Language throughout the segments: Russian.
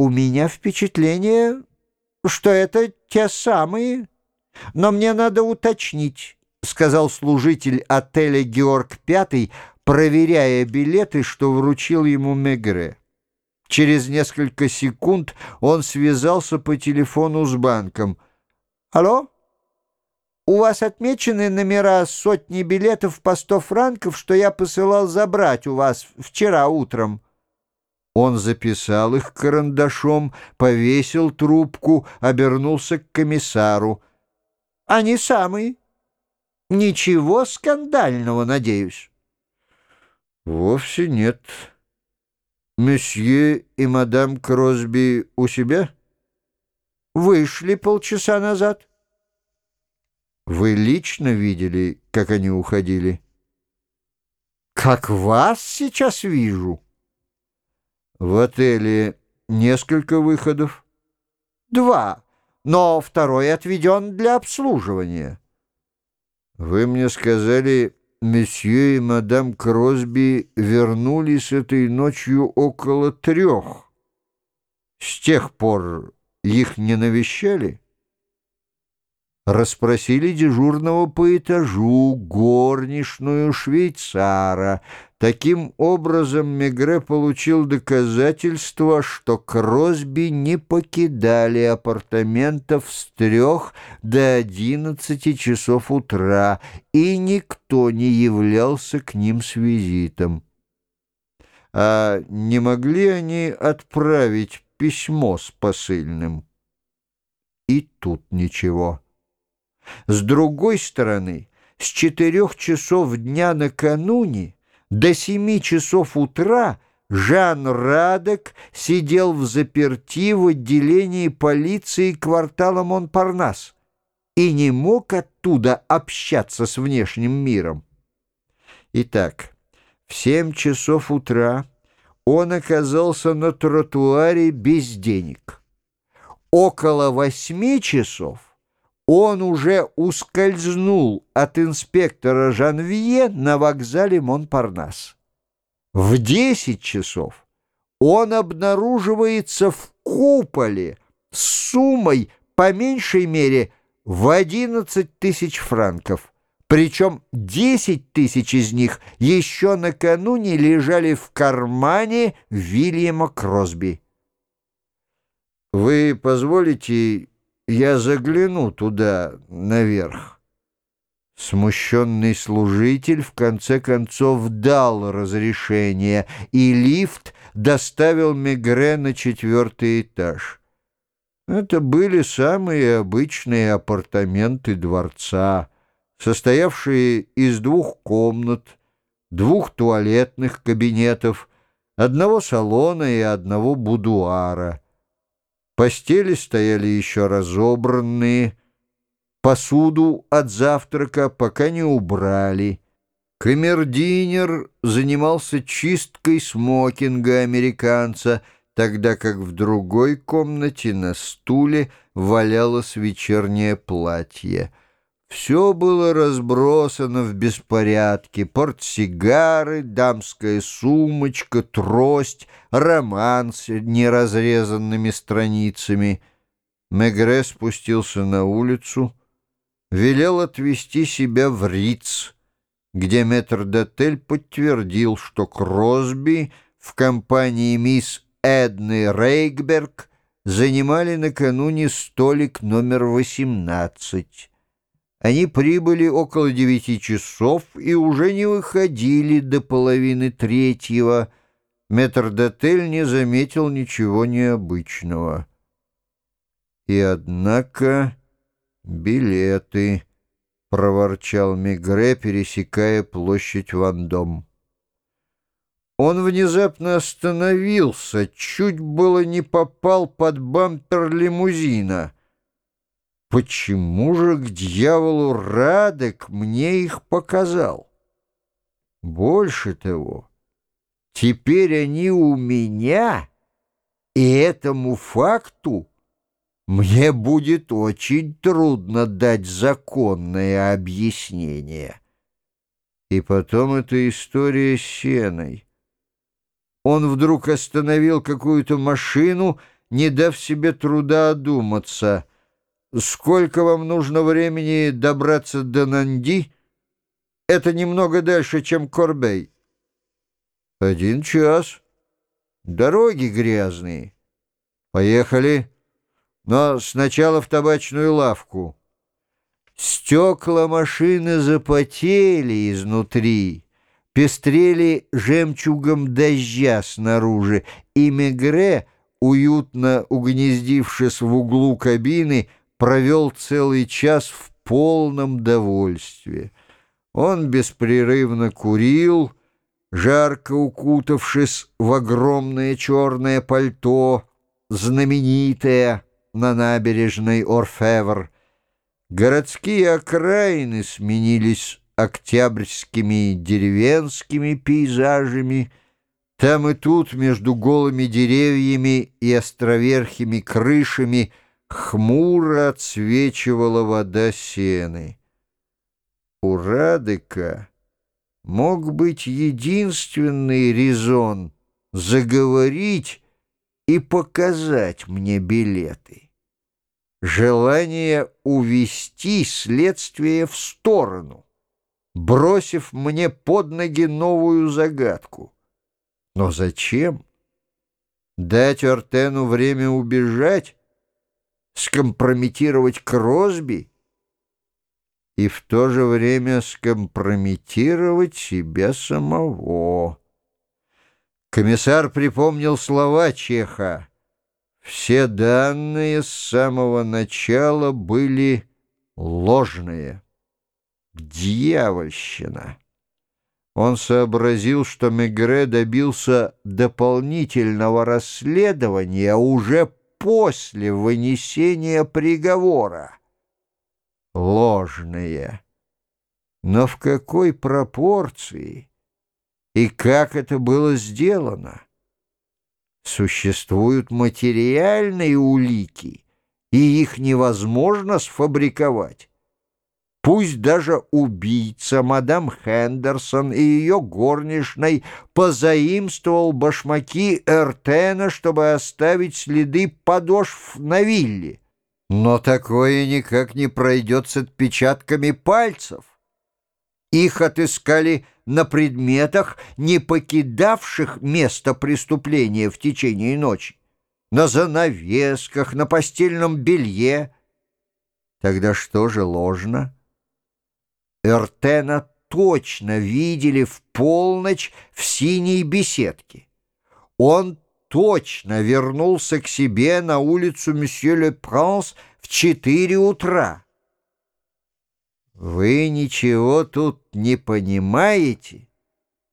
«У меня впечатление, что это те самые, но мне надо уточнить», — сказал служитель отеля «Георг Пятый», проверяя билеты, что вручил ему Мегре. Через несколько секунд он связался по телефону с банком. «Алло? У вас отмечены номера сотни билетов по сто франков, что я посылал забрать у вас вчера утром?» Он записал их карандашом, повесил трубку, обернулся к комиссару. «Они самые. Ничего скандального, надеюсь?» «Вовсе нет. Месье и мадам Кросби у себя?» «Вышли полчаса назад». «Вы лично видели, как они уходили?» «Как вас сейчас вижу». В отеле несколько выходов? Два, но второй отведен для обслуживания. Вы мне сказали, месье и мадам Кросби вернулись этой ночью около трех. С тех пор их не навещали? Расспросили дежурного по этажу, горничную швейцара. Таким образом Мегре получил доказательство, что Кросби не покидали апартаментов с трех до одиннадцати часов утра, и никто не являлся к ним с визитом. А не могли они отправить письмо с посыльным? И тут ничего. С другой стороны, с четырех часов дня накануне до семи часов утра Жан Радек сидел в заперти в отделении полиции квартала Монпарнас и не мог оттуда общаться с внешним миром. Итак, в семь часов утра он оказался на тротуаре без денег. Около восьми часов он уже ускользнул от инспектора Жанвье на вокзале Монпарнас. В десять часов он обнаруживается в куполе с суммой по меньшей мере в одиннадцать тысяч франков. Причем десять тысяч из них еще накануне лежали в кармане Вильяма Кросби. «Вы позволите я загляну туда, наверх. Смущенный служитель в конце концов дал разрешение, и лифт доставил Мегре на четвертый этаж. Это были самые обычные апартаменты дворца, состоявшие из двух комнат, двух туалетных кабинетов, одного салона и одного будуара — Постели стояли еще разобранные, посуду от завтрака пока не убрали. Камердинер занимался чисткой смокинга американца, тогда как в другой комнате на стуле валялось вечернее платье — все было разбросано в беспорядке. Портсигары, дамская сумочка, трость, роман с неразрезанными страницами. Мегре спустился на улицу, велел отвезти себя в Риц, где метрдотель подтвердил, что Кросби в компании мисс Эдны Рейкберг занимали накануне столик номер восемнадцать. Они прибыли около девяти часов и уже не выходили до половины третьего. Метрдотель не заметил ничего необычного. И однако билеты, — проворчал Мегре, пересекая площадь Вандом. Он внезапно остановился, чуть было не попал под бампер лимузина — Почему же к дьяволу Радек мне их показал? Больше того, теперь они у меня, и этому факту мне будет очень трудно дать законное объяснение. И потом эта история с сеной. Он вдруг остановил какую-то машину не дав себе труда одуматься. «Сколько вам нужно времени добраться до Нанди?» «Это немного дальше, чем Корбей». «Один час. Дороги грязные. Поехали. Но сначала в табачную лавку». Стекла машины запотели изнутри, пестрели жемчугом дождя снаружи, и Мегре, уютно угнездившись в углу кабины, провел целый час в полном довольстве. Он беспрерывно курил, жарко укутавшись в огромное черное пальто, знаменитое на набережной Орфевр. Городские окраины сменились октябрьскими деревенскими пейзажами. Там и тут между голыми деревьями и островерхими крышами хмуро отсвечивала вода сены. У Радыка мог быть единственный резон заговорить и показать мне билеты желание увести следствие в сторону, бросив мне под ноги новую загадку. Но зачем? Дать Ортену время убежать? Скомпрометировать Кросби? И в то же время скомпрометировать себя самого. Комиссар припомнил слова Чеха. Все данные с самого начала были ложные. Дьявольщина! Он сообразил, что Мегре добился дополнительного расследования уже после вынесения приговора. Ложные. Но в какой пропорции и как это было сделано? Существуют материальные улики, и их невозможно сфабриковать. Пусть даже убийца мадам Хендерсон и ее горничной позаимствовал башмаки Эртена, чтобы оставить следы подошв на вилле. Но такое никак не пройдет с отпечатками пальцев. Их отыскали на предметах, не покидавших место преступления в течение ночи, на занавесках, на постельном белье. Тогда что же ложно? Эртена точно видели в полночь в синей беседке. Он точно вернулся к себе на улицу Месье Ле Пранс в четыре утра. Вы ничего тут не понимаете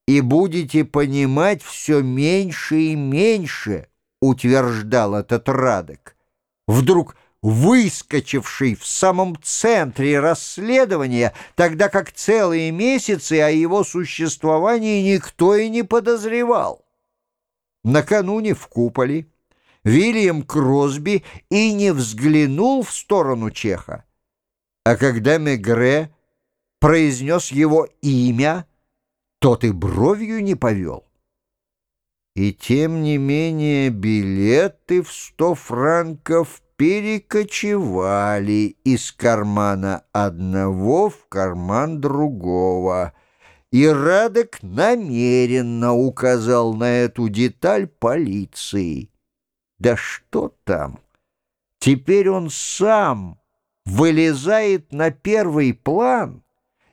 и будете понимать все меньше и меньше, утверждал этот Радок. Вдруг выскочивший в самом центре расследования, тогда как целые месяцы о его существовании никто и не подозревал. Накануне в куполе Вильям Кросби и не взглянул в сторону Чеха. А когда Мегре произнес его имя, тот и бровью не повел. И тем не менее билеты в сто франков перекочевали из кармана одного в карман другого. И Радек намеренно указал на эту деталь полиции. Да что там? Теперь он сам вылезает на первый план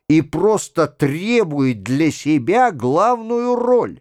и просто требует для себя главную роль.